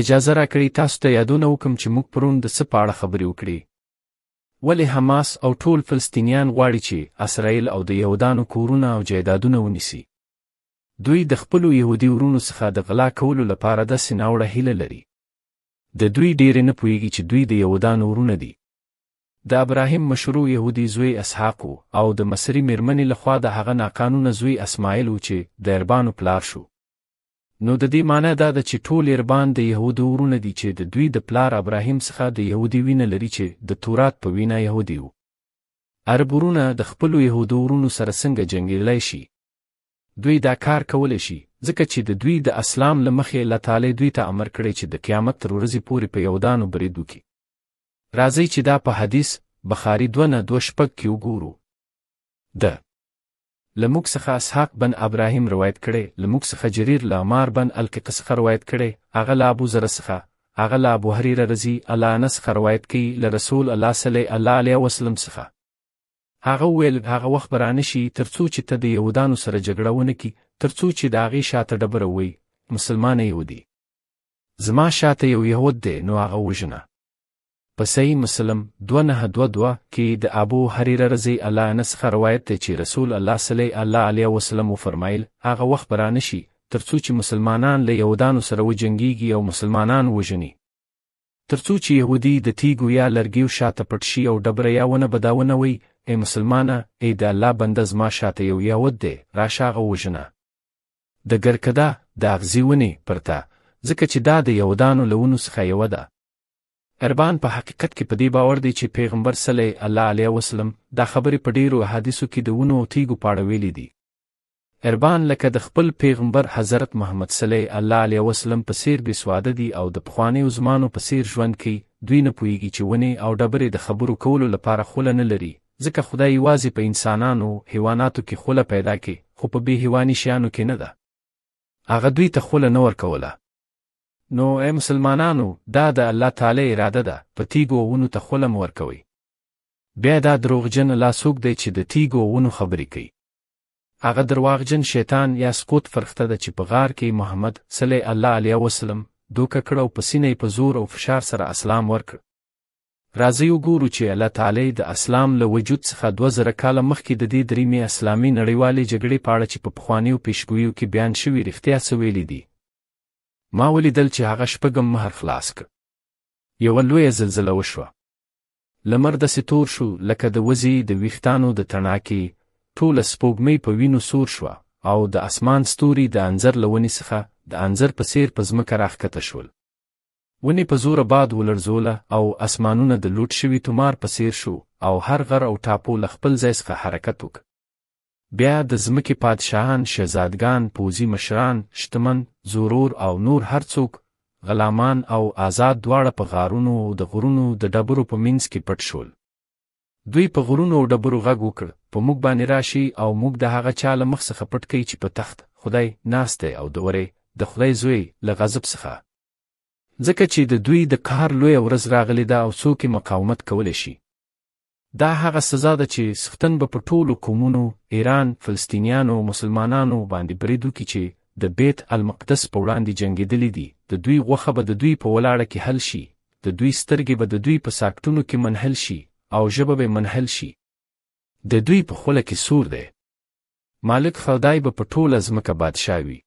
اجازه راکړئ تاسو ته یادونه وکړم چې موږ پرون د څه په اړه خبرې وکړې. ولې حماس او ټول فلسطینیان غواړي چې اسراییل او د یهودانو کورونه او جایدادونه ونیسي؟ دوی د خپلو یهودي وروڼو څخه د غلا کولو لپاره داسې ناوړه هیله لري. د دوی ډېری نه پوهېږي چې دوی د یهودانو وروڼه دي. د ابراهیم مشرو یهودي زوی اسحاق و او د مصري میرمنې لخوا د هغه ناقانونه زوی اسماعیل و چې د عربانو پلار شو. نو د دې معنی دا ده چې ټول ایربان د یهودو ورونه دي چې د دوی د پلار ابراهیم څخه د یهودي وینه لري چې د تورات په وینا یهودي وو. عرب ورونه د خپلو یهودو ورونو سره څنګه جنګیدلی شي؟ دوی دا کار کولی شي ځکه چې د دوی د اسلام له مخې الله تعالی دوی ته امر کړی چې د قیامت تر ورځې پورې په یهودانو برید وکړي. راځئ چې دا په حدیث بخاری دوه نه دوه شپږ کې وګورو. د له موږ څخه اسحاق بن ابراهیم روایت کړی له موږ څخه جریر له عمار بن القیق څخه روایت کړی هغه له ابو ذر څخه هغه له ابو هریره رضی الله عنه څخه روایت کوي له رسول الله صلی الله علیه وسلم څخه هغه ویل هغه وخت به رانشي تر څو چې ته د یهودانو سره جګړه ونه کړي تر څو چې د هغې شاته ډبره ووایي مسلمانه یهودي زما شاته یو یهود دی نو هغه وژنه په صحیح مسلم دوه نه دوه دوه کې د ابو هریره رضی الله عنه څخه روایت دی چې رسول الله صلی الله علیه وسلم وفرمایل هغه وخت به رانشي ترڅو چې مسلمانان له یهودانو سره وجنګیږي او مسلمانان وژني ترڅو چې یهودي د تیګو یا لرګیو شاته پټ شي او ډبره یا ونه بداونه وي ای مسلمانه ای د الله بنده زما شاته یو یهود دی راشه هغه وژنه د ګرکدا د اغزي ونې پرته ځکه چې دا د یهودانو له ونو څخه یوه ده اربان په حقیقت کې په دې باور دی چې پیغمبر صلی الله علیه وسلم دا خبرې په ډیرو احادیثو کې د ونو او تیګو پاړه ویلې دي اربان لکه د خپل پیغمبر حضرت محمد صلی الله علیه وسلم په سیر بې سواده دي او د پخوانیو زمانو په سیر ژوند کوي دوی نه پوهیږي چې ونې او ډبرې د خبرو کولو لپاره خوله نه لري ځکه خدای یوازې په انسانانو حیواناتو کې خوله پیدا کې خو په بې حیواني شیانو کې نه ده هغه دوی ته خوله نه ورکوله نو اے مسلمانانو دا د الله تعالی اراده ده په تیګو ونو ته خلم ورکوي بیا دا دروغجن الله څوک دی چې د تیګو ونو خبرې کوي هغه درواغجن شیطان یا سقوط فرښته ده چې په غار کې محمد صلی الله علیه وسلم دوکه کړ او په سینې په زور او فشار سره اسلام ورکړ راځي وګورو چې الله تعالی د اسلام له وجود څخه دوه زره کاله مخکې د دې دریمې اسلامي نړیوالې جګړې په اړه چې په پخوانیو پیشګویو کې بیان شوي رښتیا څه ویلي دي ما ولیدل چې هغه شپږم مهر خلاص کړ. یوه لویه زلزله وشوه. لمر داسې تور شو لکه د وزې د ویښتانو د تڼاکې، ټوله سپوږمۍ په وینو سور شوه او د اسمان ستوري د انځر له ونې څخه د انځر په څیر په ځمکه راښکته شول. ونې په زوره باد ولړزوله او اسمانونه د لوټ شوي تمار په څیر شو او هر غر او ټاپو له خپل ځای څخه حرکت وکړ. بیا د ځمکې پادشاهان، شهزادګان، پوځي مشران، شتمن، زورور او نور هر څوک، غلامان او آزاد دواړه په غارونو او د غرونو د ډبرو په مینځ کې پټ شول. دوی په غرونو او ډبرو غږ وکړ، په موږ باندې راشئ او موږ د هغه چا له مخ څخه پټ کړئ چې په تخت، خدای، ناست دی او د ورې، د خدای زوی، له غضب څخه. ځکه چې د دوی د قهر لویه ورځ راغلې ده او څوک یې مقاومت کولی شي. دا هغه سزا ده چې سختن به په ټولو قومونو، ایران، فلسطینیانو، مسلمانانو، باندې برید وکړي چې د بیت المقدس په وړاندې جنګېدلي دي، د دوی غوښه به د دوی په ولاړه کې حل شي، د دوی سترګې به د دوی په ساکټونو کې منحل شي او ژبه به منحل شي. د دوی په خوله کې سور دی. مالک خدای به په ټوله ځمکه بادشاه وي.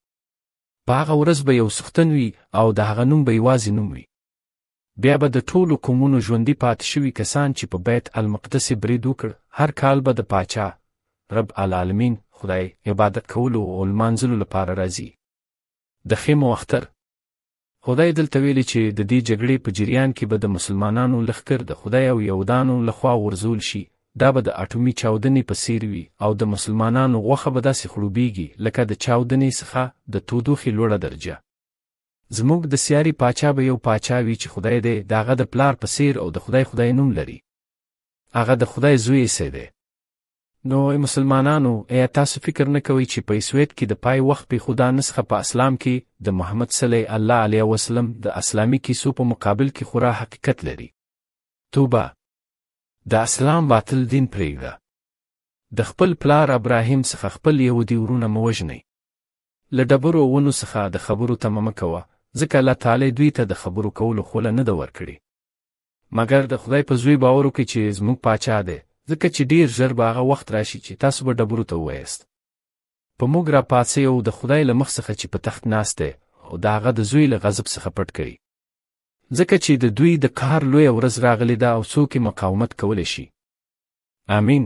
په هغه ورځ به یو سختن وي او د هغه نوم به یوازې نوم وي. بیا به د ټولو قومونو ژوندي پاتې شوي کسان چې په بیت المقدس برید وکړ هر کال به د پاچا رب العالمین خدای عبادت کولو او لمانځلو لپاره راځي د خیمو اختر خدای دلته ویلي چې د دې جګړې په جریان کې به د مسلمانانو لښکر د خدای او یهودانو لخوا ورزول شي دا به د اټومي چاودنې په څیر وي او د مسلمانانو غوښه به داسې خړوبیږي لکه د چاودنې څخه د تودوخې لوړه درجه زموږ د سیاري پاچا به یو پاچا وي چې خدای دی د هغه د پلار په څیر او د خدای خدای نوم لري هغه د خدای زوی یې دی نو ای مسلمانانو ایا تاسو فکر نه کوئ چې په اسویت کې د پای وخت په خدا نسخه په اسلام کې د محمد صلی الله علیه وسلم د اسلامي کیسو په مقابل کې خورا حقیقت لري توبه د اسلام باطل دین پرېږده د خپل پلار ابراهیم څخه خپل یهودي ورونه موجنئ له ډبرو او ونو څخه د خبرو تمه مه کوه، ځکه الله تعالی دوی ته د خبرو کولو خوله نه ده ورکړې. مګر د خدای په زوی باور وکړئ چې زموږ پاچا دی، ځکه چې ډېر ژر به هغه وخت راشي چې تاسو به ډبرو ته ووایاست، په موږ راپاڅئ او د خدای له مخ څخه چې په تخت ناست دی او د هغه د زوی له غضب څخه پټ کړئ. ځکه چې د دوی د قهر لویه ورځ راغلې ده او څوک یې مقاومت کولی شي؟ آمین.